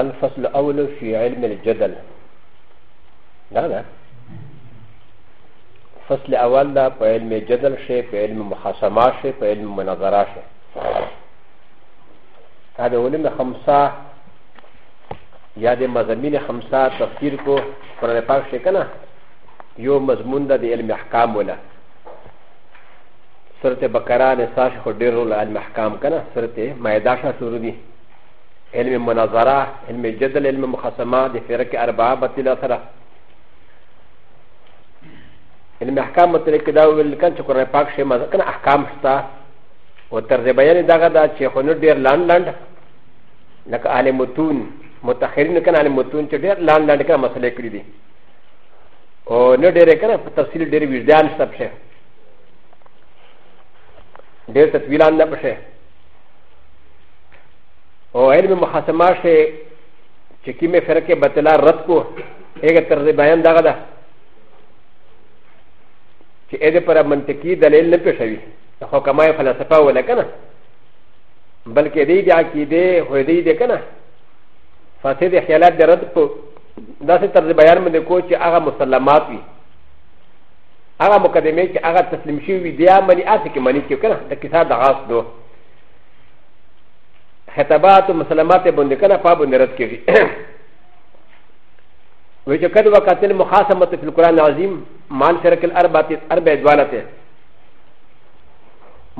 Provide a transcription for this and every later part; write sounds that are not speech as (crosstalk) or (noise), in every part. الفصل الاول في علم الجدل لا لا فصل اول دا په علم جدل شي په علم محاسمه شي په علم مناظره شي دا علم خمسه یا د مضامین خمسه تفسیر کو قران پاک شي کنه یو مضمون د علم احکام ولا سورته بقره نساء خو ډیر ول علم احکام کنه سورته مائده شاه شروع دي علم مناظره علم جدل علم مخاصمه د فرق اربعه بطله سره علم احکام مطلب کې دا ویل کان چې قرآن پاک شی مزه کنه احکام شتا او طرز بیان دغه دا چې خو نو ډیر لاند لاند لکه عالم متون متخرین کنه عالم متون چې ډیر لاند لاند کنه مسله کړی دي او نو ډیر کنه په تفصیل ډیر وجدان شته ډیر تطویلان نه پشه او علم محاسمه شي چې کومې فرقې بطلا رد کو هغه طرز بیان دغه ده چې اې دې پر منطقي دلیل نه پېښوي خو کما فلسفه ولا کنه بلکې دې د عقیدې هو دې دې کنه فاسد خیالات د رد په داسې طرز بیان باندې کو چې هغه مسلمات وي هغه مقدمه چې هغه تسلیم شوی دی یا منی اته کې منی کې کنه د کتاب د غاص دوه خطابات و مسلمات بند کنه پا بند رد کیږي وی چې کله وخت مخاصمت فی القران عظیم مال شرک الاربعه اربع دوالته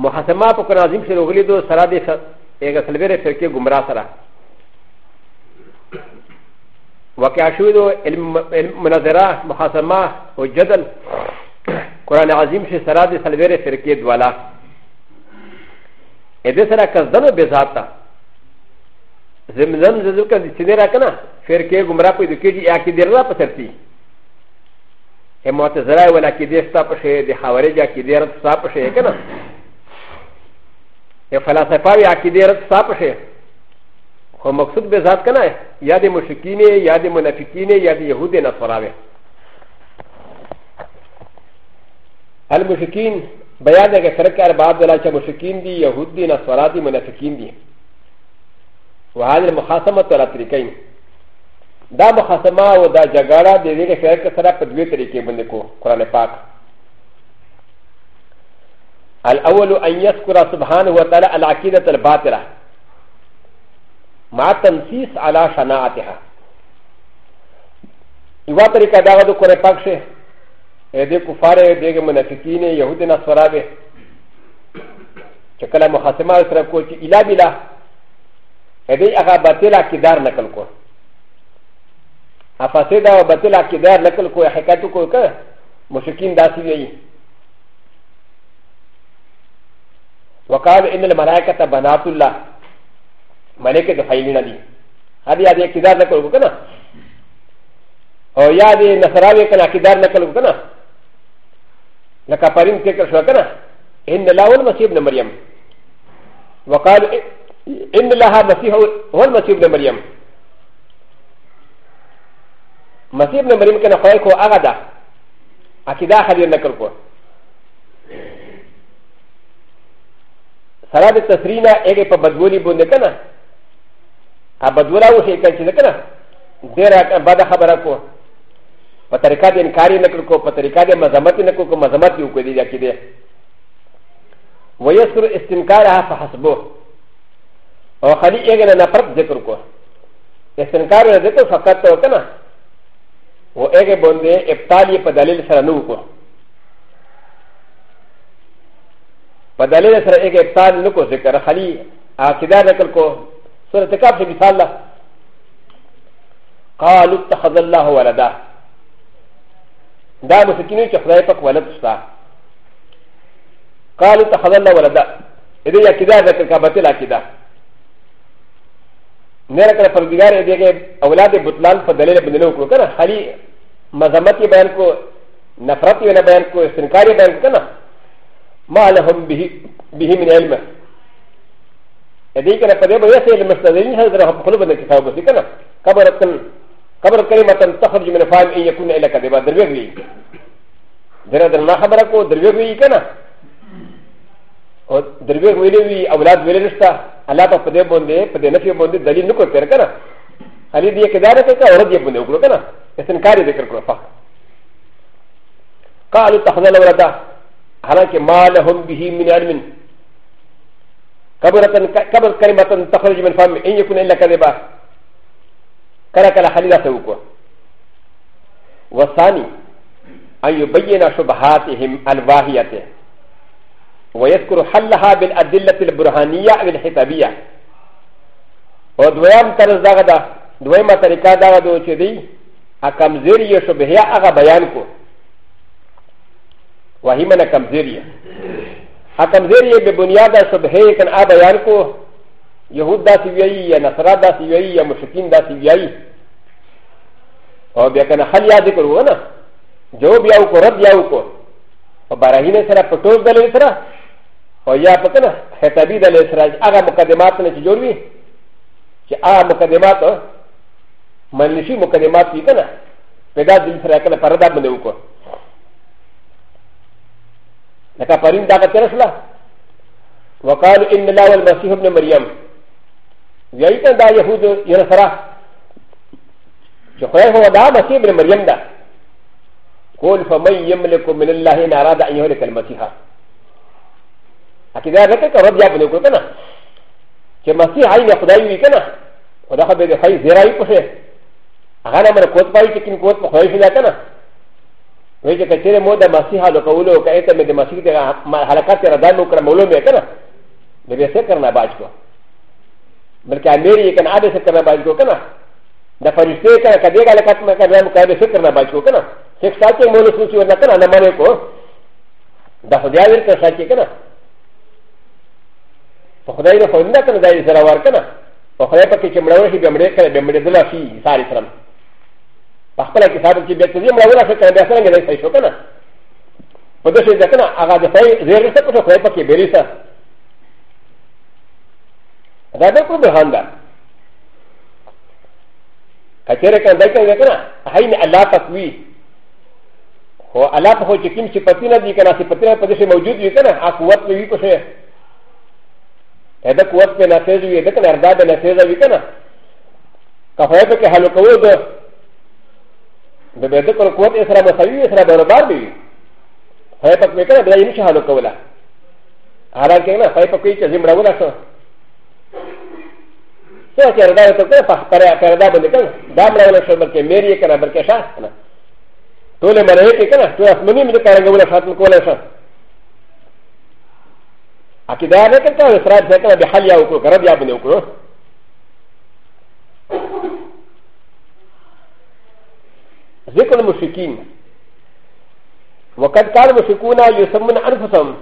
محاسمه په قران عظیم سره غلی دو سره دی یو سلویره فرقه گمراه سره وقع شوی دو علم مناظره محاسمه او جدل قران عظیم شي سره دی سلویره فرقه دواله اې دې سره کزدنو به ذاته زمزم زمزم کا سیدھے رہا کنا پھر کے گمراہ پہ دکھے جی آکی دیر نہ پتھر تھی اے موت ذرا والا کی دیر ستا پشے دے خاورے جا کی دیر ستا پشے ہے کنا اے فلاسفہ بھی آکی دیر ستا پشے خو مقصود بے ذات کنا ہے یا دے مشکین یا دے منافقین یا دے یہود نصراوے المشکین بیان ہے کہ فرق ارباب دلا چا مشکین دی یہود دی نصرا دی منافقین دی وهذه المخاصمة على طريقين دا مخاصمة و دا جگارة دي ديگه شرق سرا پر دوی طريقه بنده کو قرآن پاک الأول أن يذكر سبحانه وتعالى العقيدة الباطلة مع تنسيس على شناعتها يوا طريقة دا غدو قرآن پاک شه دي كفار ديگه منافقين يهود نصرابه چکلا مخاصمة سرا کو چه إلا بلا ادي اغا باتل اكيدار نقل كو افاسد او باتل اكيدار نقل كو حكاتو كو كا مشكين داسي يي وقال ان الملائكه بنات الله ملائكه فايلين دي هذه هذه اكيدار نقل كو كنا او يا دي نصراوي كان اكيدار نقل كو كنا لك قرين كيكر شو كنا ان لاول مسيب مريم وقال ان لها مسيح هو المسيح ابن مريم مسيح ابن مريم كان خايكو اغدا اكيد اخر ينكركو سراد تسرينا اجي بدولي بندكنا ابدولا وشي كان شنكنا ديرا بعد خبركو پترکا دے انکاری نکل کو پترکا دے مذمت نکل کو مذمت یو کو دی جا کی دے ویسر استنکارها فحسبوه او خلی اگه نه نفرت ذکر کو استنکار نه ذکر فقط تو کنه و اگه بنده ابطالی په دلیل سره نو کو په دلیل سره اگه ابطال نو کو ذکر خلی عقیده نقل کو سورة تکاب سے مثال لا قالوا اتخذ الله ولدا دا مسکینو چې خدای پاک ولد شتا قالوا اتخذ الله ولدا دې عقیده ذکر کا باطل عقیده ن ر ك ن ا فرغار ي د ي اولاد بطلان فدليل بنلو كو كنا حالي مزمتي بيان كو نفرتي ولا بيان كو استنكاري بيان كنا ما لهم به به من علم ادي كنا فدي بو يسي المستدلين هذا رحم قلوب ان كتاب بس كنا كبرت كبرت كلمة تخرج من فاعل ان يكون الى كذبا دروي درا درنا خبرك دروي كنا دروي ويلي اولاد ويلي نشتا الله په پدې باندې پدې نفي باندې دلیل نه کوي کنه خالي دې کې دار ته اورد یې باندې وکړو کنه استنکار یې ذکر کړو فقط قالوا تخذل وردا حالانکه ما لهم به من علم كبرت كبرت كلمة تخرج من فم إن يكون إلا كذبا كلا كلا خليلا سوكوا والثاني أن يبين شبهاتهم الواهيته ويذكر حلها بالأدلة البرهانية أو الحسابية ودوام ترز دغدا دوامة طريقة دغدا وشدي أكم زيرية شبهية أغا بيانكو وهي من أكم زيرية أكم زيرية ببنيادة شبهية كان أبا يانكو يهود دا سيوي يا نصرا دا سيوي يا مشركين دا سيوي أو بيكنا حل يا ذكر ونا جواب ياوكو رد ياوكو وبراهين سرا پتوز دلل سرا و یا په کنه خطابی د اسراج هغه مقدمات نه چې جوړ وي چې هغه مقدمات منلشي مقدمات وي کنه پیدا دل سره کنه پردا باندې وکړه لکه پرین دا کته رسلا وقالو ان الله والمسيح ابن مريم یی ته دا يهود یره سره چې خدای هو دا مسیح ابن مريم دا قول فمن يملك من الله ان اراد ان يهلك المسيح ا ك د ا لك ر ب ي ا بلوك كنا كمسيح عين خدايوي كنا خدا خ ب ر خي زراي قشه غانا من قوت باي تكن قوت مخويش لا كنا ويجي كتير مودا مسيح لو قولو كايتا من المسيح دي حلقات ردان وكرا مولو مي كنا ببي سكرنا باجكو بل كاميري كان عادي سكرنا باجكو كنا دا فرشتي كان كديغا لكات مكان مكان سكرنا باجكو كنا سكساتي مولو سوشي ورنا كنا انا مالكو دا خدايوي كنا ساتي كنا خدای رو خوند کنه دای زرا ور کنه او خدای پکې چې مړ ورشي به مړ کړي به مړ دلا شي ساري سره په خپل کې ساري چې به ته مړ ورشي کنه به څنګه نه شي شو کنه په دې شي دا کنه هغه د ځای زیر څه کو خدای پکې بیرې سره دا به کو به هاندا کچره کنه دای کنه کنه هاي نه الله تقوی هو الله په چې کوم چې پتی نه دي کنه چې پتی نه په دې موجود وي کنه اقوت وي په شه ا د ک و س په نافذ وي د ک نه اردا د نافذ وي کنه کفایه په حل کوو د د به د کول قوت اسره مساوي اسره برابر دی فای په کې کنه دای نشي حل کولا هر کې نه فای په کې چې زمړو نه څه څه چې اردا ته کنه په پر اردا باندې کنه دا مړو نه شو بلکې مېری کنه بلکې شاه کنه ټول مرې کې کنه ټول اسمنی مې کارنګول شاتم کولای شاه アキダーレクター、フラッセカーでハリアウコ、ガラビアブノコ。ذكر المشركين وقد كان المشركون يسمون انفسهم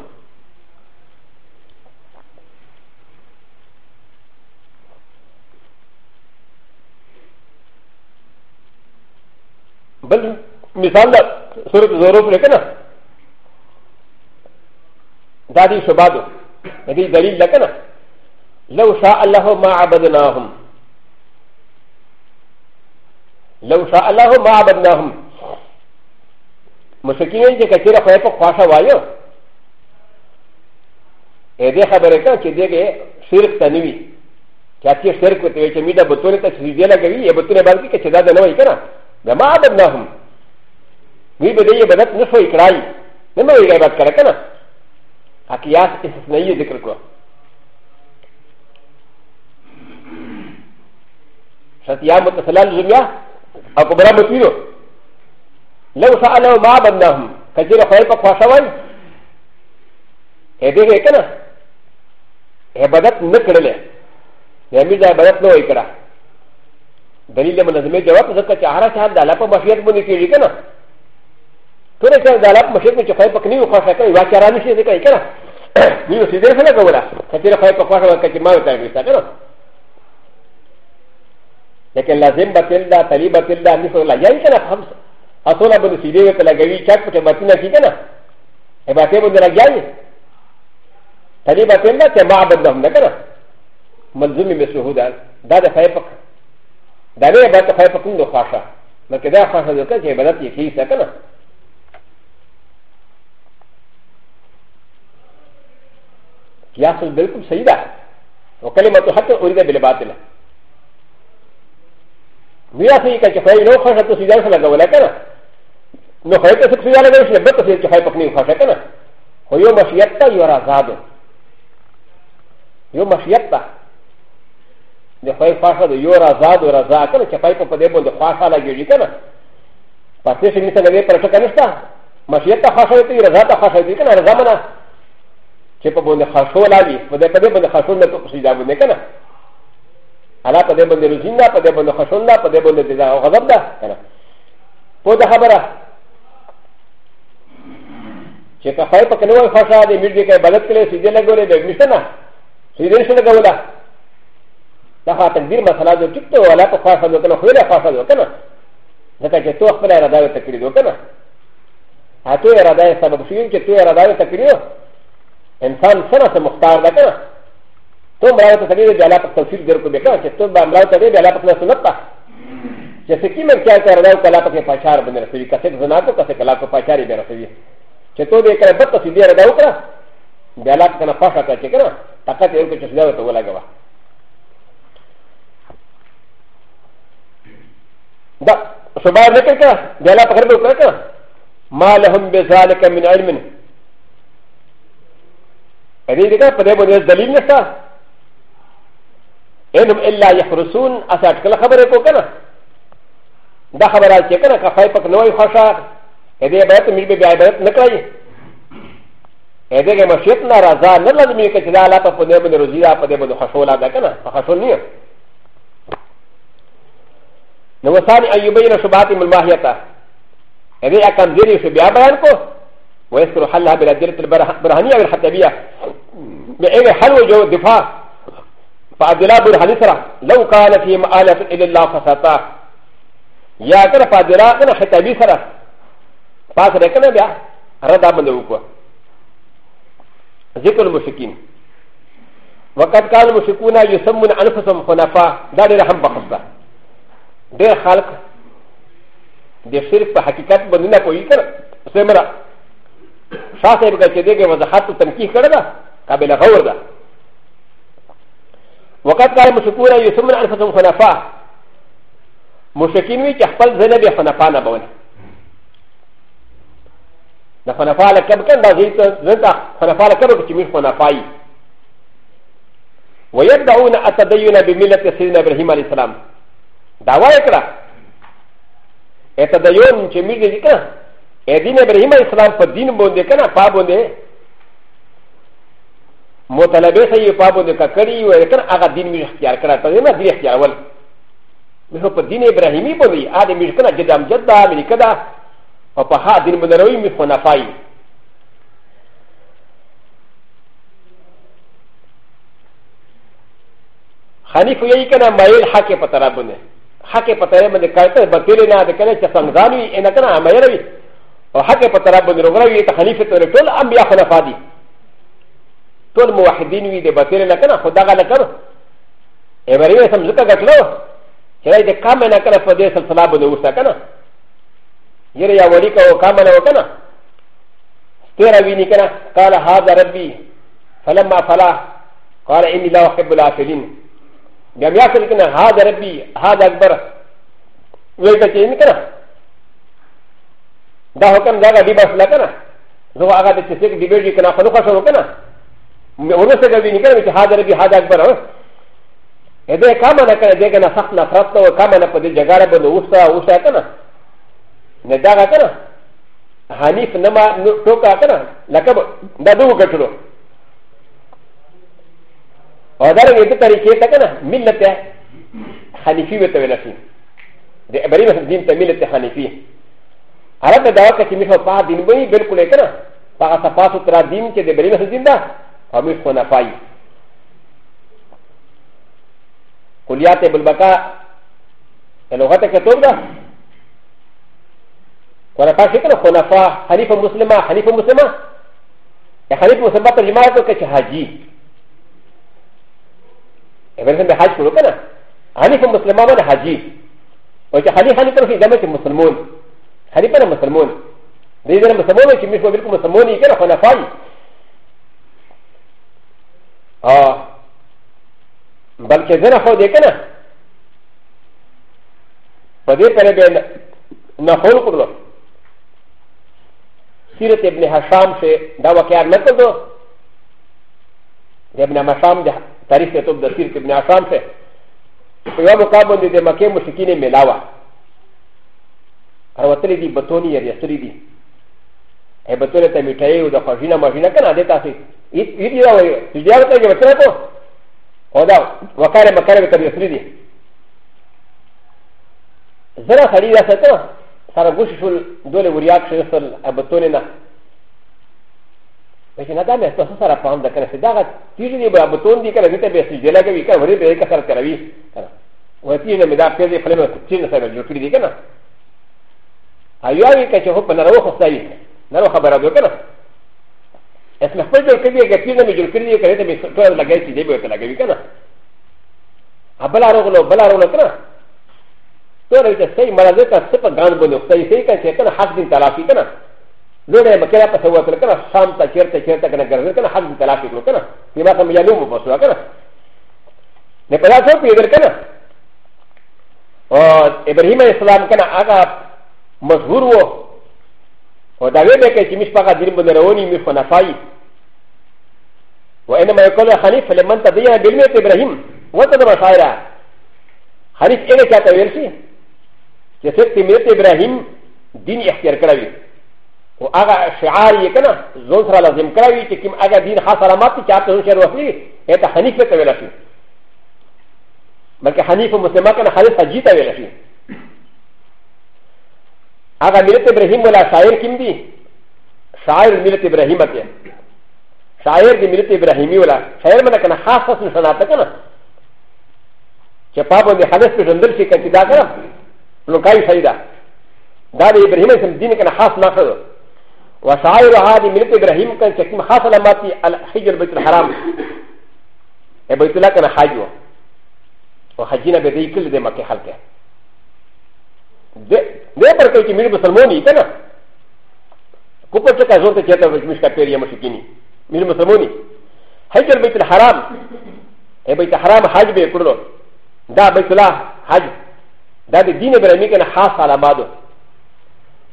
بل مثال سورة زوروف لكنا دادي شبابه ندي دليل لكنا لو شاء الله ما عبدناهم لو شاء الله ما عبدناهم مشكين جي كثير خيطة خواشة وايو هذه خبره كان كده شرك تنوي كاتي شرك وتوي كميدا بطولة تشريدية لغوي يبطولة باركي كتدا دنوي كنا ما عبدناهم وي بدأي بدأت نصف إكرائي نما وي غيبات كنا كنا アキヤスイスナイディクルクロシャティアムタサラルズミヤアコブラムピロロサアロマーバンダムカジラファイパパシャワイエディレケナエバダッネクレレヤミザバダッノイクラダリレムナズメジャワプザカチャハラシャンダラパマフィアムニキリケナトレカダラマシェクチョファイパクニューファイカイワキャラミシェディカイカラニューシディファイカウラカティラファイパファイカキマウタイミスタカラレケラゼンバテルダ、タリバテルダ、ミソラヤイカナハムスアトラブルシディファイカギキャプチェバティナキカナエバテブルダギャイタリバテルダ、テマーバダムダカラマズミミスウダダダファイパクダレバタファイパクンドファシャマケダファシャドカチェバダティキサカナ (clears throat) やするべくせいだ。おかれまとはとおりでべればてな。みなせいかけファイローファーとしださながらかな。のファイトセクシュアルベーションベッドセクシュアルパクニンファーかな。およましやったよらざど。よましやった。でファイファーサーでよらざどらざかな。ファイトパデボンでファーサーなぎゅりかな。パティシミサガレパラシャカナスタ。ましやったファーサーとよらざたファーサーとよらざまな。چې په باندې خاصول علي په دې په دې باندې خاصول نه په سجدا باندې کنه الا په دې باندې روزین دا په دې باندې خاصول دا په دې باندې دې او غضب دا کنه په دا خبره چې کفای په کنه وای خاصه دې میر دې کې بلد کړي سجدا لګولې دې مشته نه سجدا نشته لګولا دا خا تقدیر مسله دې ټیک ته ولا په خاصه دې کنه خو له خاصه دې کنه ځکه چې تو خپل اراده تکړې دې کنه اته اراده سبب شوی چې تو اراده تکړې انسان سره ته مختار ده کنه تو مراو ته تبي بیا لا په توفیق در کو بیا چې تو مراو ته بیا لا په سنت ته چې سکی مې کیا ته راو کلا په پاشار باندې رسوي کته زنا ته کته کلا په پاشاري به رسوي چې تو دې کړه بت سیدی راو کړه بیا لا کنه پاشا ته چې کنه طاقت یې کو چې سدا ته ولاګوا دا سبا نه کړه بیا لا په کړه ما لهم بذلك من علم ا ل ي ر ك ا ف د ي ب و ن ي ز د ل ي ل ن ش ت ا إ ن ه م إ ل ا يحرسون أ س ا ت ك ل خ ب ر ك و ك ن ا د خ ب ر ا ت ك ن ا كفاي فك نوي خشا ا د ي ب ا ت م ي ب ب ع ب ا ت نكاي ا د ي ك م ش ي ت ن ا رازا نلا م ي ك ت ل ا لا ف د ي ب و ن ر ز ي ا ف د ي ب و ن خشولا د ك ن ا فخشول نيا نوصاني أ ي ب ي ن شباتي من ماهيتا ا د ي ك ا م زيري شبيا بيانكو ويذكر حلها بالادله البرهانيه والحتبيه باي حل وجو دفاع فعبد الله بن حنيفه لو كان فيهم آلة الا الله فساتا يا كان فعبد الله كان حتبي سرا فاسر كان بها ردا من الوكوى ذكر المشركين وقد كان المشركون يسمون انفسهم خنفاء دار رحم بخصه دير خلق دير شرك بحقيقه بنينا كويكا سمرا シャーセルがチェデゲはハトタンキーカラダ、カベラホーダ。وقد قال مشكورا يسمى انفسهم خلفاء مشكين ويك احفل زينب خلفاء نبون خلفاء لكب كان زيت زيت خلفاء لكب كتمير خلفاء ويدعون التدين بملة سيدنا ابراهيم عليه السلام دعوة يكره التدين كمير ذكره ا د ي ن ابراهيم عليه السلام په دين باندې کنه پا باندې مطالبه سي پا باندې کړي او کنه هغه دين می اختیار کړه ته نه دي اختیار ول مې په دين ابراهيمي باندې ا د می کنه جدام جدا مې کدا او په ها دين باندې روي می فنافای خنيف يي کنه مایل حق په طرف باندې حق په طرف باندې کړه بکیل نه د کنه چې څنګه ځانوي ان کنه مایل وي و حتى بطرابن رغوي تخليفه تلتون ام ياخذ فادي تون موحدين وي دي بطير لكنا خدا لكنا ابريو سم زكا غتلو كلاي دي كامنا كلا فدي سلسله بنوسا كنا يري يا وليكا وكامنا وكنا ترى ويني كنا قال هذا ربي فلما فلا قال اني لا احب العافلين جميع كنا هذا ربي هذا اكبر ويكا تيني كنا だほかんだがディバスラカナ。ゾワガディチセクディベジーキナフォルカションカナ。ウルセガビニカミチハダビハダバラ。エデカマナカディガナサフナフラトウカマナポディジャガラボのウサウサカナ。ネダガカナ。ハニフナマトカカナ。ラカボダドウガトロ。アダレディタリケタカナ。ミルテハニフィウトウェラシー。で、エブリバスディンテミルテハニフィー。アラブダーカキミハパーディンブイ、ベルクレカナ、パーサパーソトラディンケデベリナジンダ、アミフォナファイ。コリアテブルバカ、エロガテカトルダ、コラパシカのコナファ、ハリフォムスレマ、ハリフォムスレマ、ハリフォムスレマとリマートケチハジ。エヴァンでハジコロカナ、ハリフォムスレマはハジ。おじゃハリハリトルフィザメキムスレモン。ハリパラムサモン。で、でもサモン、キミシュウィルコムサモン、イケラファナファイ。ああ。バルケゼナファディケナ。パディパレベン、ナフォルコロ。シルティブネハシャムシェ、ダワキャンメトド。で、ナマシャムで、タリステトブ、シルティブネハシャムシェ。フィワボカボンでマケムシキネメラワ。او تلې دي بتونی یې یستری دي اے بتونه ته میټای او د خوښینا ماشینا کنه د تاسو یت یت دا وایي چې دا ته کې وتره کو او دا وکاله مکاله ته یستری دي زره خړی دا څه سره ګوش شول دوله وریاک شې سل ابتونه نه ولكن هذا ما يستطيع سارة فهم ده كان سداغة تيجي دي بطون دي كان غيتا بيسي جلا كوي كان وري بيري كسر كروي كان وتيجي نمدا بيزي فلما تيجي نسر جوكري دي كان アユアリカチョウパナロウホサイナロハバラドカナエスメフォルジョルキリアキリアミジョルキリアキリアミトラルガイチデビューキラギカナアバラロゴバラロカナトラルキセイマラデカセパガンボノサイセイカチェカナハズンタラフィカナロレマキャパサワトルカナサンタチェルタチェルタカナガルカナハズンタラフィカナティマカミヤノモスワカナネパラソフィーカナ و ابراهيم عليه السلام كان اغا مشهور و و دا وی بکه چې مش پاګه دین باندې رواني می فنفای و انما یقول حنیف لمن تبین بالمی ابراهیم و تدبر شاعر حنیف اینه چاته ویل شي چې څوک میت ابراهیم دین اختیار کړی او هغه شعار یې کنه زون سره لازم کړی چې کوم هغه دین خاص علامات چې تاسو شعر وکړي ته حنیف ته ویل شي بلکې حنیف مسلمان کنه حنیف حجی ته ویل شي アガミルテブラヒムラサイルキンディサイルミルテブラヒマテサイルディミルテブラヒミュラサイルマナカナハサスンサナタカナジャパブンディハネスプジョンデルシカチダカナロカイサイダダディブラヒムセンディニカナハスナカド وسائر هذه ملت ابراهيم كان شكيم حصل ماتي الحجر بيت الحرام بيت الله كان حاجه وحجينا بدي كل ذي مكه حلقه でばかり見ると、そのものにいたな。コパチョカゾンテキャタウィミシカペリアムシキニ。見ると、そのものに。ハイジャーベイトハラム。エベイトハラムハジベイクロド。ダベイトラハジ。ダディネブレミケンハサラマド。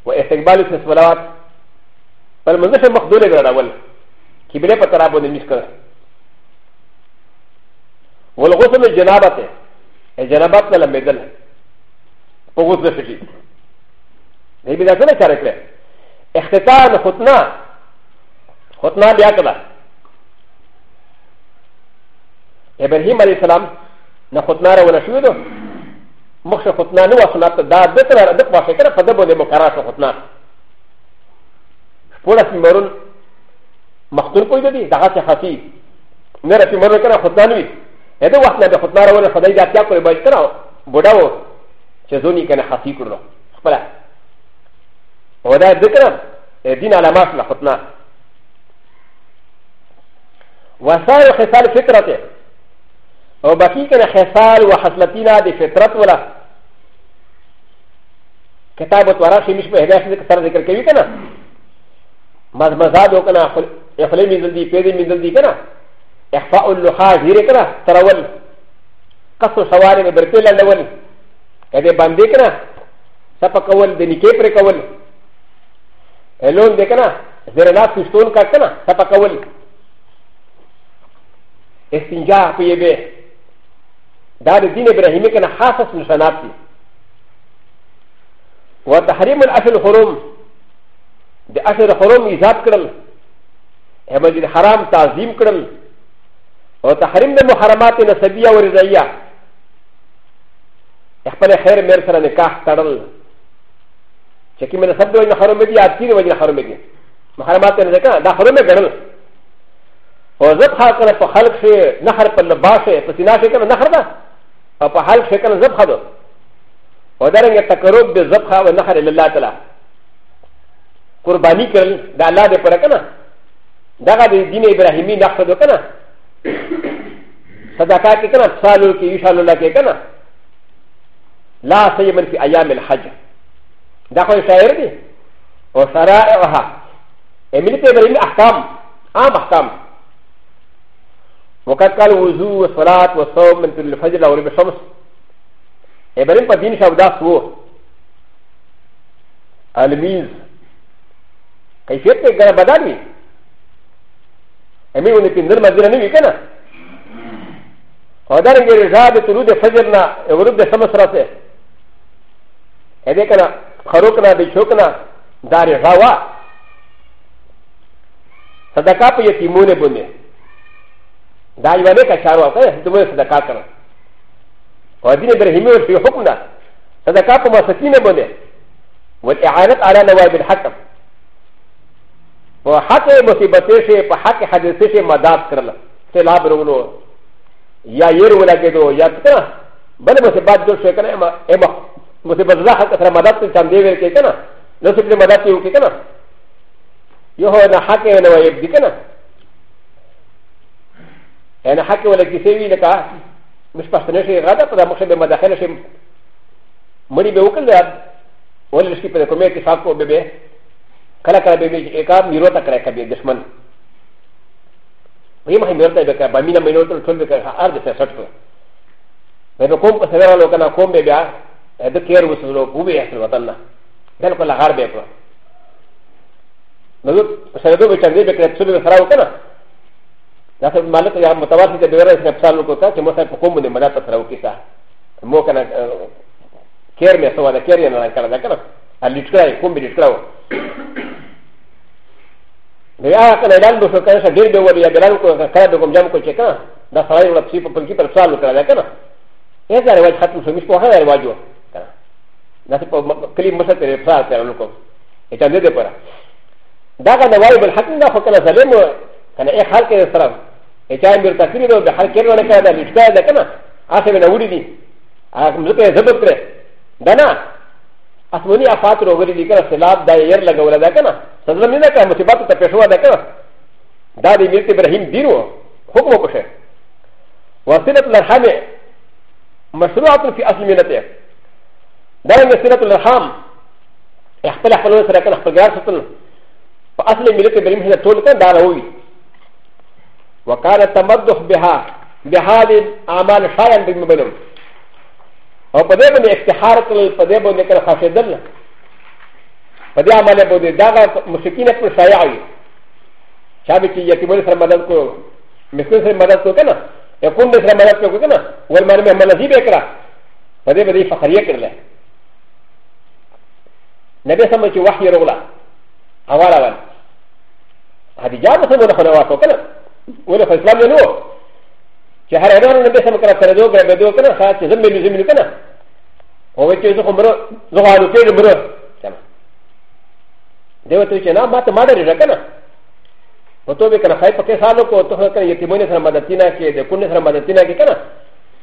ウエステグバルセスワラワ。ファルムズシャマドレグラウェル。キビレパタラボネミスカラ。ウォルゴソメジャナバテ。ジャナバテラメデル。وقوت نفسي نبي ذاته نشارك له اختتام خطنا خطنا بياكلا ابراهيم عليه السلام نخطنا رو نشوده مخش خطنا نو خطنا دا دتنا دق ما شكرا فدبو دي مقراش خطنا شپولا سمرون مختون پویده دي دغا چه خفیف نره سمرون کرا خطنا نوی هده وقتنا بخطنا رو نفدائی جاتیا کوئی باید کرا بودا و چې زونی کنه خفي کړو خپل او دا ذکر دین علامات نه ختنه وسائل خصال فطرته او باقي کنه خصال وحصلتینا د فطرت ولا کتاب وتورا شي مش په هدايه کې تر ذکر کوي کنه مز مزاد وکنه خپل می دل دی پیدا می دل دی کنه اخفاء اللخا غیر کنه ترول قصو سوارې برکې لول ا د باندې کنه سپه کول د نکې پر کول هلون دې کنه زره لاس پښتون کا کنه سپه کول استنجا په یې به دا د دین ابراهیمي کنه خاصه نشانات دي وتحريم الاصل حرم د اصل حرم ایجاد کړل همجد حرام تعظیم کړل او تحریم د محرمات نسبیه او رضایه ا خ ب ل خير مير سره نکاح تړل چې کی مله سبب نه حرام دي اتی نه وجه حرام دي محرمات نه کنه دا حرام ګرل او زب خاطر په خلق شي نهر په لباس په سینا شي کنه نهر دا او په حال شي کنه زب خدو او درنګ تقرب به زب خا او نهر الا الله تعالی قرباني کړل دا الله دې پر کنه دا د دین ابراهيمي نقصد کنه صدقه کې کنه سالو کې ان شاء الله کې کنه لا سيما في ايام الحج دخل شاعر دي وشرائعها املي تبرين احكام عام احكام وقد قال وضوء والصلاة والصوم من طول الفجر وغروب الشمس ابراهيم قديم شاودا سوو الميز كيفية كان بدني امي وني بندر مدينة نبي كنا ودارنجي رجاء بطلوع الفجر غروب الشمس راسه ا د ي ك ن ا خروكنا بشوكنا دار غوا صدقاء ب ي ت ي م و ن ب و ن ي دا ي و ا ن ك ا شاروا ك ن ا دمو صدقاء كنا و د ي ن ب ر ه م ي و ش ي حكمنا صدقاء ب م ا س ك ي ن ب و ن ي و ا ل إ ع ا ن ة على نواب الحكم و حق مصيبتي شيء فحق حديثي شيء مدار كرلا سلاب رغلو يا يرو لكدو يا كنا بل مصيبات دول شيء كنا اما اما もしばらくはまだとたんでるけどな。なぜかまだというけどな。よほなはけなわいでけな。えなはけわれきせみなか、もしばらくしらだとだもしべまだへらしもりべおかだ。おれしきペコメキサコベベ。からかべべえかみろたからかべでしまん。今はみろたべか、ばみなみろとるとるべか、あるでしょ。でも、こんかせらのかな、こんべべや。ا د کیر وسلو کو به احسن وطن نه بالکل غار به کو نو سره دوه چنده به کړه څو به سره وکنه دا څه مالک یا متواتر دې ورته څه مثال وکړه چې موسی په کوم باندې مدد سره وکړه مو کنه کیر مې سو دا کیر یې نه کړه دا کنه علي ټکړای کوم به ټکړاو نو یا کنه دان به څه کنه ډېر به ور یا ګران کو کړه د کوم جام کو چې کنه دا سړی ولپسی په کوم کې پر سوال وکړه دا کنه اې دا رواج ختم شو مش په هغه رواجو なぜかクリームセテレプラーテルコ。エタンデデパラ。だが、ワイブルハンダフォカラザレム、カネエハケレスラン。エタンビルタクリド、ハケレレカダ、リスターデカナ、アセメナウリディ、アクムズペゼブクレ。ダナ、アスモニアファトロウリディカラセラダイエラガウラダカナ、サザミナカムチバトタペシュワダカナ。ダディミルティブラヒンディロ、ホコモコシェ。ワセレプラハメ、マスロアトフィアスミナティア。ダイナスラトルハム、エフェラフォルスレクラフォガーソトル、パスリミリケブリムヘルトルカダーウィ。ワカラタマドフビハ、ビハディアマルシャンビムブルム。オパデブネエクテハートルパデブネカファシェデル。パディアマレボディダガムシキネプシャヤイ。シャビキヤキブルサマダコ、ミスクルマダコケナ、エコンデスラマダコケナ、ウェルマルメマラジベクラ、パデブディファカリエクラ。なべさまちわひろら。あわらわん。はじゃあ、そのほうはこかな。ウォルファスラムの。じゃあ、あのべさまからされど、グラベドかな、さあ、ちょっとみずみずかな。おめでとうございます。どうはるけるもの。では、としな、またまだいらかな。おとべからさいぱけさのことは、やきもねさまだてなき、でこねさまだてなきかな。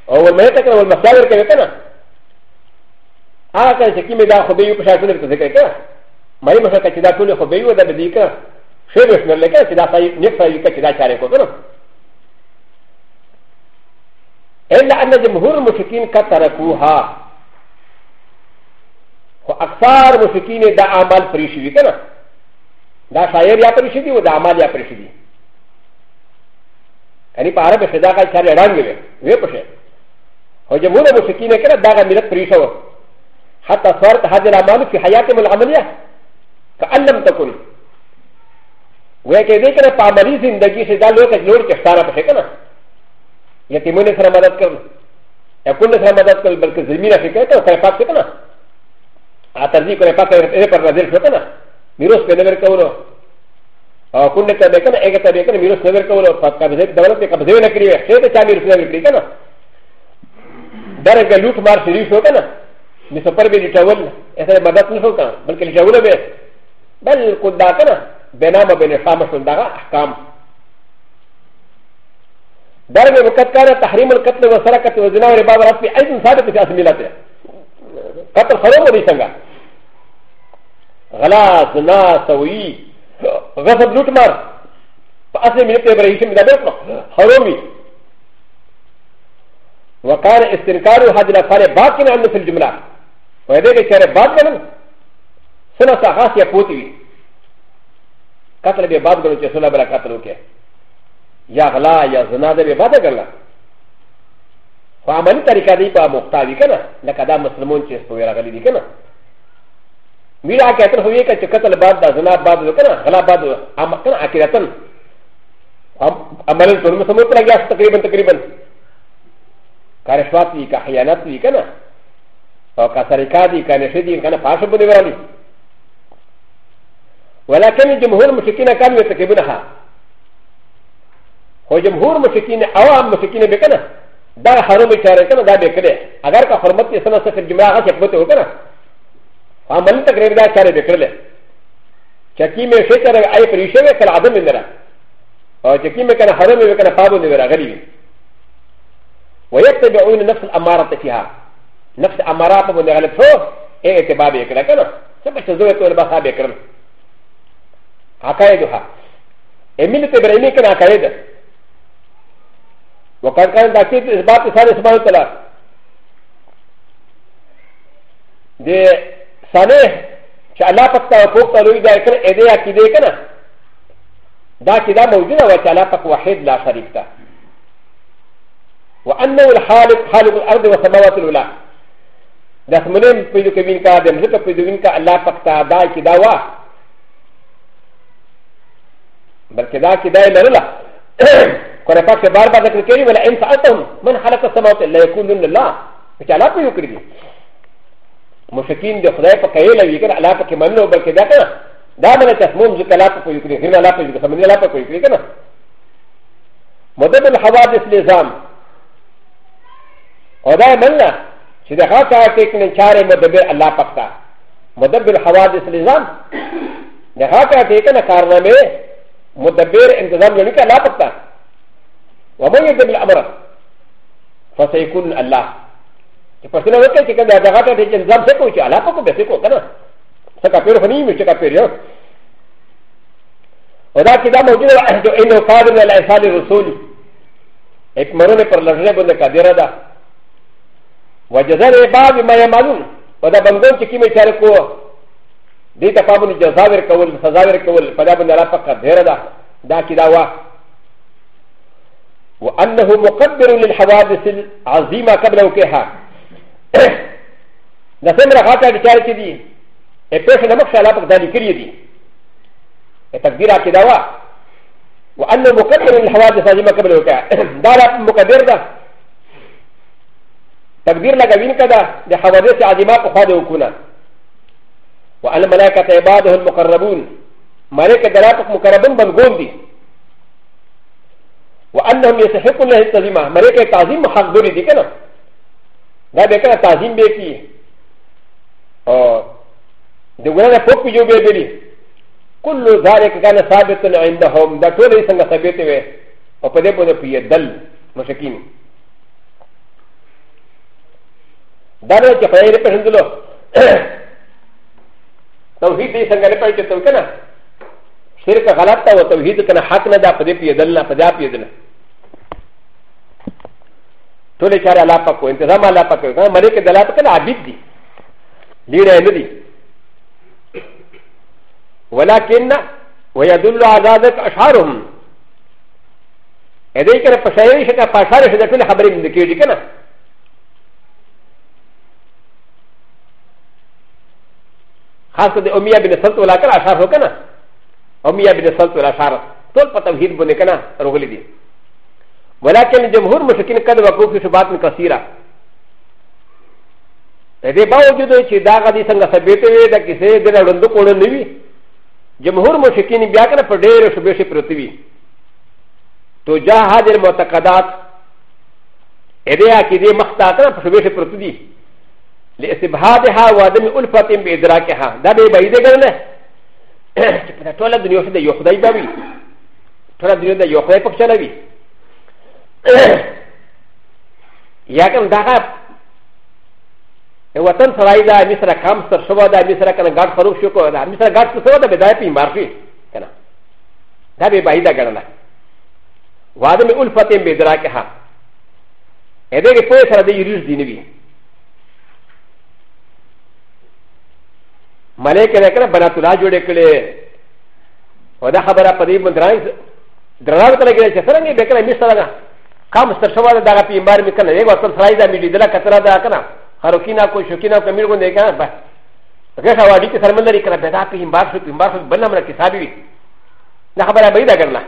おめでとうございます。アーカーセキメダーホベイユプシャーズルクセケケマリマシャカチダトルホベイユダベディカシェルスメレケチダサイネクサイカチダチャレコトロエンダアンダジムホルムシキンカタラクウハアクサームシキネダアマルプリシビケナダサイエリアプリシビウダアマリアプリシビアニパーベセダカチャレランギウェプシェ و ج م ه و ر م س ك ي ن ك ر ا د ا غ ا ملت پريشو حتى صارت هذه الأعمال في حياتهم العملية كأن لم تكن ويكي ذكر فعملي زندگي سيدا لوك نور كفتانا بشكنا يتيمون سر مدد کرن يكون سر مدد کرن بلکه زمینه شکایتا و کرفات شکنا آترزی کرفات ایره پر نظر شکنا میروس پر نور کولو او کن نتا بیکن ایک تا بیکن میروس نور کولو دولت پر قبضه نکریوه خیلی تا میروس نور کری کنا درگه لوٹ مار شریف شکنا م س ف ر ب ي ل ت ا و ل ا ث ر مدد ن ه ك ا بل ك ل ج و ل ب ي بل كنت داكنا بنام بين الشام شن داغا احكام درب وقت كان تحريم القتل وسرقه وزنا وربا ورسمي ايضا ثابت في اسميلاته قتل خروج وليسنغا غلا زنا سوي غصب لوتمر فاصل من ابراهيم من ذلك حرمي وكان استنكار هذه الافعال باقي عنه في الجمله و ا د ه بچاره باد غنم سنه ساخاس یا پوتی وی قتل به باد غنم چې سنه بلا قتل وکه یا غلا یا زنا ده به باد غلا خو عملی طریقه دی په مختاوی کنه لکه دا مسلمون چې سپوی راغلی دی کنه میرا که تر هوی که چې قتل باد دا زنا باد ده کنه غلا باد ام کنه اخرتن عمل ظلم سمو تر یا تقریبا تقریبا کارشوات وی که خیانت وی کنه او كاسريكا دي كان يشدي كان فاشل بن ورالي ولكن جمهور المشركين كانوا يرتكبونها هو جمهور المشركين عوام المشركين بكنا دا حرم شاركنا دا بكره اگر کا حرمت کی سنت سے جمعہ کا شبت ہو کنا عمل تقریر دا شارے بکر لے چکی میں سے کر ائی پریشے میں کل عدم اندرا اور چکی میں کنا حرم میں کنا پابو نے غریب ويتبعون نفس الامارة فيها نفس امارا په باندې غلط شو اے اتباع به کړه کنه څه په زوی ته به به کړم عقاید ها امین ته برېمې کنه عقاید وقد كان تاكيد اثبات ثالث سبحانه وتعالى دي صالح چې الله پاک ته فوق ته لوی دی کړ اې دې عقیده کنه دا چې دا موجوده و چې الله پاک واحد لا شریک ده وانه الخالق خالق الارض والسماوات العلى ダスムネンピルケビンカーデムズカピルウィンカーラパクタダイキダワバケダキダイララコレパクセバーバーデクリケリウェルエンサートンマンハラカサマテレクンルラウチアラピルクリモシキンデフレパケエラウィケラパケマンノバケダカダメラタスモンズカラパクリケリラパクリケリラパクリケリケナモデルハワディスレザム و د ا ي م ن ا چې د هغه کار کې کنه چارې مدبر الله پکتا مدبر حوادث نظام د هغه کار کې کنه کارنامه مدبر انتظام لري کنه الله پکتا ومن يدبر الامر فسيكون الله چې په څنګه وکړي چې کنه د هغه کار کې انتظام څه کوي چې الله پکو به څه کوي کنه څه کا پیر فني مشه کا پیر یو ودا کې دا موجود ده چې انه قادر على ايصال الرسول اکمرونه پر لړنه باندې قادر ده وجزر باب ما يمالون وذا بنغون كيما يشاركو دي تفاهم الجزاور كول سزاور كول فلا بن لا فقط هيردا دا كداوا وأنه مقدر للحوادث العظيمة قبل وكيها نسمر غاتا بشارك دي اپیش نمک شالا پک دانی کری دی تقدیر آکی داوا وأنه مقدر للحوادث العظيمة قبل وكيها (coughs) دارا مقدر ده دا تقدير لغوين كذا لحوادث عظيمة قد يكون وأن الملائكة عباده المقربون ملائكة دلاتك مقربون بل غوندي وأنهم يستحقون له التزيمة ملائكة تعظيم حق دوري دي كنا دا بكنا تعظيم بيكي دي قلنا فوق بيجو بيبيني كل ذلك كان ثابت عندهم دا طول يسنغ ثابت وي وقد يبدو في الدل مشكين ダメだけファイルペンドロトウヒディーサンガレパイトウケナシルカガラタウトウヒディーカナハクナダパディピエデルナパダピエデルトレチャララパコエンテザマラパコエンマレケダラパケナアビディリレエルディ ولكن ويدل على ذلك أشعارهم إذا كان فشايرش كفشارش ذلك الخبر من ذكر ذكرنا خاصه د اميه بن سلط ولا کړه اشار هو کنه اميه بن سلط ولا اشار ټول په توحید باندې کنه رغلي دي ولكن جمهور مشکین قد وقوف شبات من کثیره د دې باوجود چې دا غدي څنګه ثبت وي دا کیسه د لړندو کوړ نه وي جمهور مشکین بیا کنه په ډېر شبې شي پروت وي تو جاهد المعتقدات ا دې عقیده مختا کنه په شبې شي پروت دي لاستبهادها وعدم الفه بادراكها دا به بعيده ګرنه چې (coughs) په ټوله دنیا کې د یو خدای به وي ټوله دنیا د یو خدای په چلا وي یا کوم دا وطن (coughs) سړی دا می سره کام سر شو دا می سره کنه ګاټ خروب شو کو دا می سره ګاټ سره دا به دای په مارفي کنه دا به بعيده ګرنه وعدم الفه بادراكها ا دې په سره د یریز دینوي マレーケレケレバナトラジュレケレオダハバラパディブンドランドランドレケレチェフェンギベケレミスタラカムスタシャワダラピンバーミカネゴトンサイダミリデラカタラダカナハロキナコシュキナコミルゴネガバケシャワディケサムネリカベダピンバーシュピンバーシュバナムラキサビナハバラバイダガナ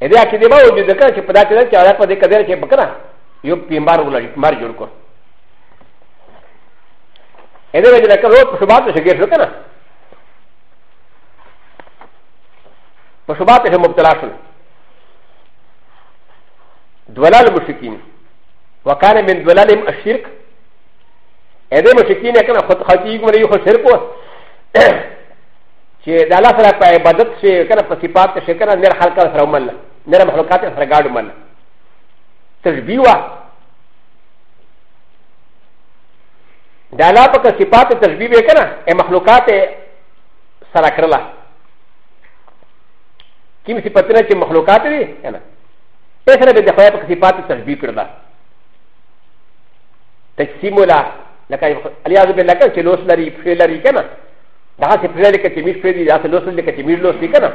エレアキデバウジュデカチェプダケレチェアラパディカデレチェバカナヨピンバーウラマジュルコ ا ل ا ج ل ك ر و ت شبات شجر شكرا وشبات ش مبتلاشن دولال مشكين وكان من دولالهم الشرك ا ل ا مشكين كان خطيب من يخو شركه شيء دالا سرا قاي بدت شيء كان فصفات شكرا نر حلقه سرا ملا نر محلقات سرا قادو ملا تشبيهه ダラパカシパテテルビベケナ、エマロカテサラクラ。キミシパテレチマロカテリエナ。ペセレベデファパカシパテテルビクラ。テキシモラ、ラカイアリアズベラカチェロスラリフェラリケナ。ダハセプレレケチミフェリアセロスレケチミロスリケナ。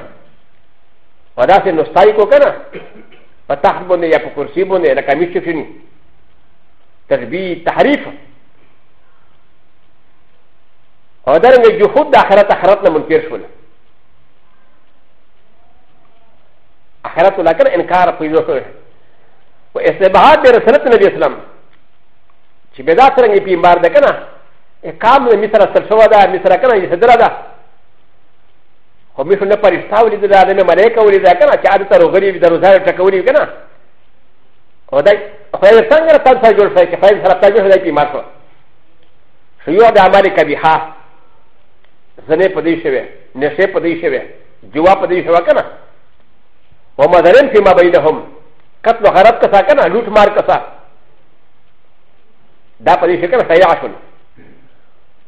ワダセノスタイコケナ。パタハボネヤポコシボネラカミシフィニ。テルビタハリファ。او درنګ جهود د اخرت اخرت نه منکر شول اخرت ولا کر انکار پیدا شو او استبهاد د رسالت نبی اسلام چې به دا څنګه پی مار ده کنه اقام د مصر سره شو ده مصر کنه یې صدر ده خو مې نه پرښتاو لید دا نه ملائکه ولید کنه چې عادت روغری د روزه ټکولی کنه او دا خو یې څنګه تاسو جوړ شئ چې خو یې سره تاسو جوړ شئ پی مار شو شو یو د عمل کبیحه زنه پدې شوه نشه پدې شوه جوا پدې شوه کنه و مدرن فيما بينهم قتل غرب کسا کنه لوټ مار کسا دا پدې شوه کنه سیا شول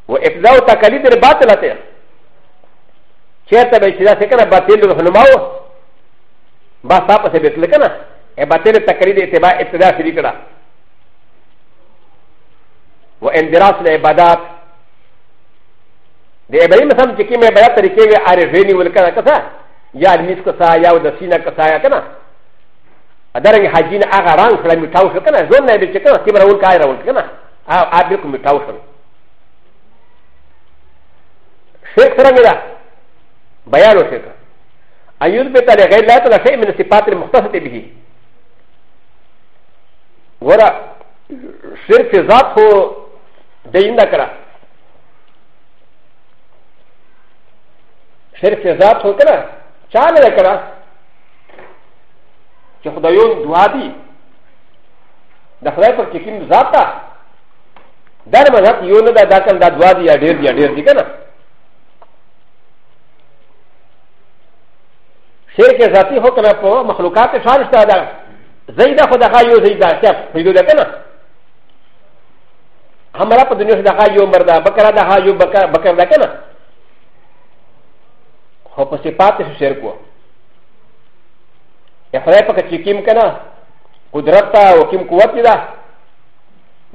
و ابداء تکلیف در باطل ته چیرته به چې دا څنګه کنه باطل له نماو با تاسو به تل کنه ا باطل تکلیف اتباع ابتدا شریکړه و اندراس العبادات د ابراهیم مثلا چې کومه بیا طریقې وي عارفینی ولکه کسا یا المیس کسا یا د سینا کسا یا کنه ادرنګ حاجین هغه رنگ کړه میټاو شو کنه زون نه چې کنه کیمره ول کای راول کنه ا ا به کوم میټاو شو شیخ څنګه دا بیان وکړه ایوب به تعالی غیر لا تعالی شی من صفات المختصه به ورا شرک ذات هو دیندا کړه شرک ذات هو كنا شان ذا كنا ش خ د ي و ن دعا دي د خ د ا ي پر كيكين ذات تا دار مذهب يون دا دا كان دا دعا دي يا دير دي يا دير دي كنا شرک ذاتي هو كنا پو مخلوقات شان شتا دا زيدا خدا خا يو زيدا شاف فيدو دا كنا همرا پا دنیا سے دا خا يو مردا بکرا دا خا يو بکر دا كنا خو په صفات کې شرک و خدای په کې کیم کنه قدرت تا او کیم قوت دی دا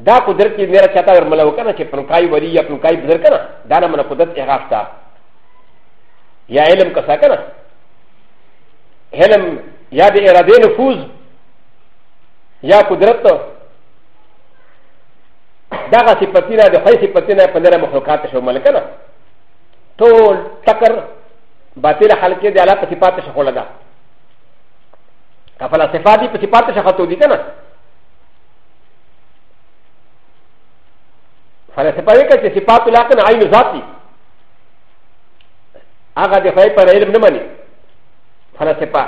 دا قدرت کې میرا چاته ورمل وکنه چې پنکای وری یا پنکای بدر کنه دا نه من قدرت اغاف تا یا علم کسا کنه علم یا د اراده نفوذ یا قدرت دغه صفتونه د خی صفتونه په نړۍ مخلوقات شو ملکنه ټول تکر باطل حلقه دي الله په صفات شخوله ده کفلا صفات دي په صفات شخته دي کنه فلسفه یې کړه چې صفات الله کنه عین ذات دي هغه د فای پر علم نه مني فلسفه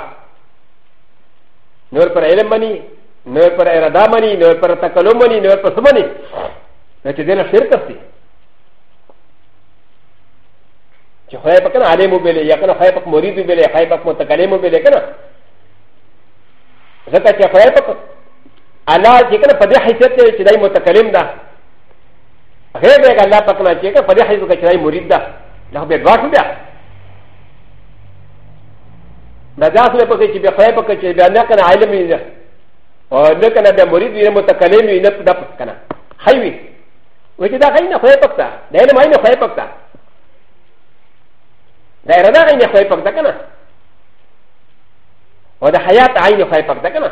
نور پر علم مني نور پر اراده مني نور پر تکلم مني نور پر سمني نو چې دنه شرک کوي چې خو په کنه عالم وبلې یا کنه خو په مرید وبلې خو په متکلم وبلې کنه ځکه چې خو په الله چې کنه په دې حیثیت چې دای متکلم ده غیر به الله په کنه چې په دې حیثیت چې دای مرید ده له به دوه بیا دا ځاسله په کې چې به خو په کې چې بیا نه کنه عالم وي او نه کنه به مرید وي متکلم وي نه په دې کنه خیوي وې چې دا غي نه خو په کنه دا نه مې نه خو په کنه だいらないにほいぱくだかな。おだはやたあいにほいぱくだかな。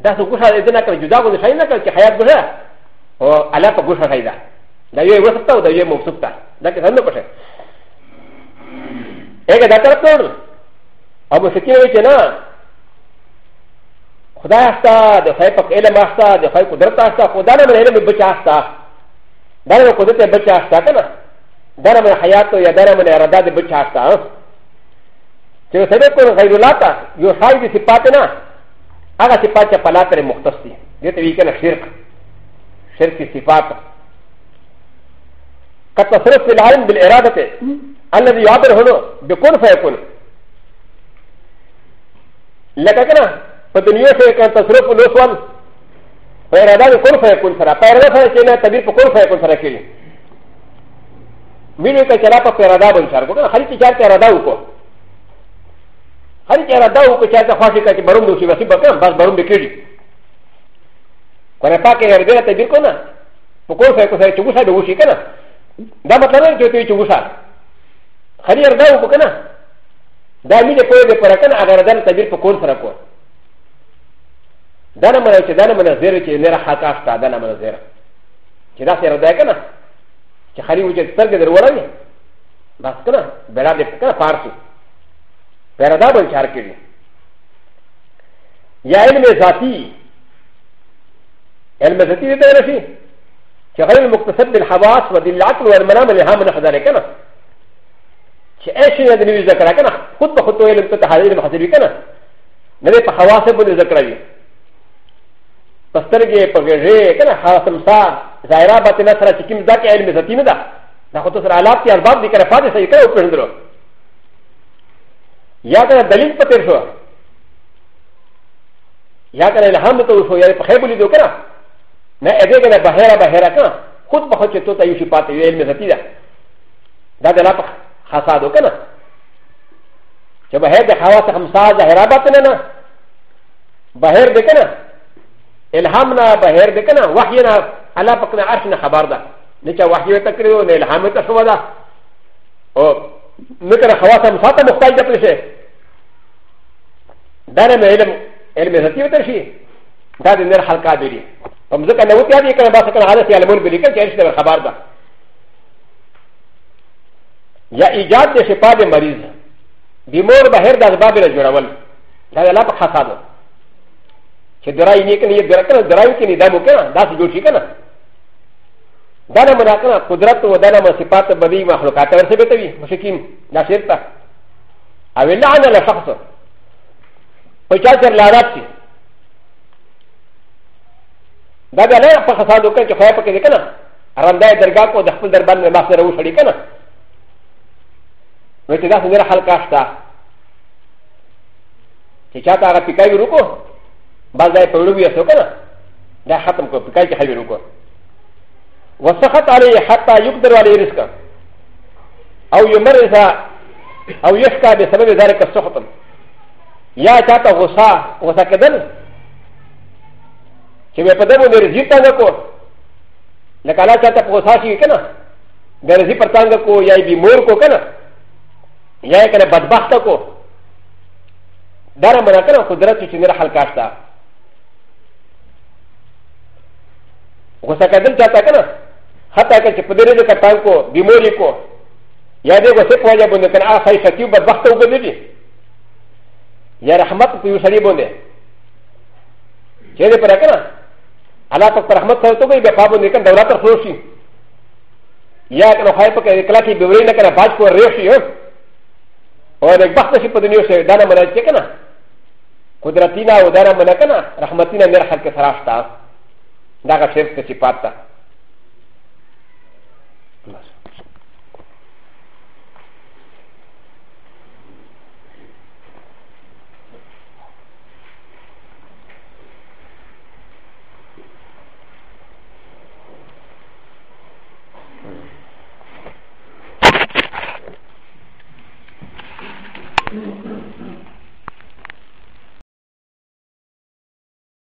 だそこさえでなくじゅだごでしゃいなくてはやぶら。おあらぱくしゃいだ。だよいわさたおだよいもそった。だけどなんだこれ。えがだからとる。あもせきのいてな。خدا استا د خای په علم استا د خای قدرت استا خدا نه علم بچا استا دا قدرت بچا استا کنه ダラマハヤトやダラマネラダでブチャーター。チューセレコンガイドラタ、ヨサイディシパテナ、アガシパチャパラテレモクトシティ、ディティビキナシルク、シルキシパタ。カタセルフィラインビエラダテ、アレディアベルホノ、ビコンフェコン。レカケナ、パテニューフェカンタセルフィロスワン、パラダルコンフェコンサラ、パラダルフェキナ、タビコンフェコンサラキリ。ミルクチャラパペラダブルチャーゴン、ハリチャーテラダウコ。ハリチャラダウコチャータファシカキバルムシバシバカン、バルムビキリ。これパケアルデラテビコナ、ポコフェクセチュウサドウシカナ、ダマタランチュウチュウサ。ハリアダウコカナ、ダミリコエデパラカナ、アガダラテビココンサラコ。ダナマラチダナマラゼリチネラハカスタダナマラゼラ。チラセラダカナ。چې خري وجه سترګې در وړلې بس کنه بیړا دې کنه پار شي پیره دا بل چار کړي یا علم ذاتي علم ذاتي دې ته رسي چې غير المقتصد بالحواس ودي العقل والمنام اللي هم نه خدای کنه چې ايش نه دې ذکر کنه خود به خود علم ته تحلیل محاسبه کنه نه په حواس باندې ذکر وي پسترګې په غېږه کنه حواس مسا ظاهرا باطنه سره چې کوم ذات علم ذاتي نه ده دا خو تاسو علاقه یې ارباب دي کړه پاتې صحیح کړو پېژندلو یا کنه دلیل پتر شو یا کنه الهام ته شو یا په خیب لیدو کنه نه اګه کنه بهره بهره کنه خود به خود ته یو شي پاتې وی علم ذاتي ده دا د لا خاصه دو کنه چې بهر د خواص خمسه ظاهرا باطنه نه بهر دې کنه الهام نه بهر دې کنه وحي نه الله پاک نه عرش نه خبر ده نه چا وحی ته کړی نه الهام ته شو ده او نه کړه خواص هم ساته محتاج ده پرشه دا نه علم علم ذاتی ته شي دا د نر حلقه دی هم ځکه نه وتی دی کړه باسه کړه حالت علمون بلی کړه چې نه خبر ده یا ایجاد د شفا د مریض بیمور بهر د اسباب را جوړول دا الله پاک خاصه ده چې درای نه کني درکره درای کني دا مو کنه دا څه جوړ شي کنه ダナマナカナ、コダト、ダナマシパタ、バビマ、ホカタ、セベタビ、マシキン、ナシェルタ。アウェナアナラシャソ。パチャチャララチ。ダダナパサドケチョファパケデカナ。アランダイダガコ、ダフルダバン、マスラウシャリカナ。ウェテダフルハルカスタ。チャタラピカイウコ、バザイプルビアソカナ。ダハトムコピカイハイウコ。وسخط عليه حتى يقدر عليه رزقه او يمرض او يشكى بسبب ذلك السخط يا شاتا غصا غصا كدل كما يقدموا لرزيب تانكو لك على شاتا غصا شيء كنا برزيب تانكو يا بمور كو كنا يا كنا بدبخت كو دارا منا كنا قدرت تشنير حلقاشتا غصا كدل شاتا كنا حتى كان يقدر ان يكتبه بمولكو يدعو سكوى يبون كان اخي ستيب بخته بنبي يا رحمه يسالي بونه كيف يقول على طب رحمه سلطه بابون كان دوله فلوسي يا كان هايبك كلاكي بورينا كان باشكو ريشي او لك بخته في الدنيا سيدانا ملاكي كنا قدرتنا ودانا ملاكنا رحمتنا نرحل كثرافتا داغا شركه صفاتا